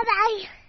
باي باي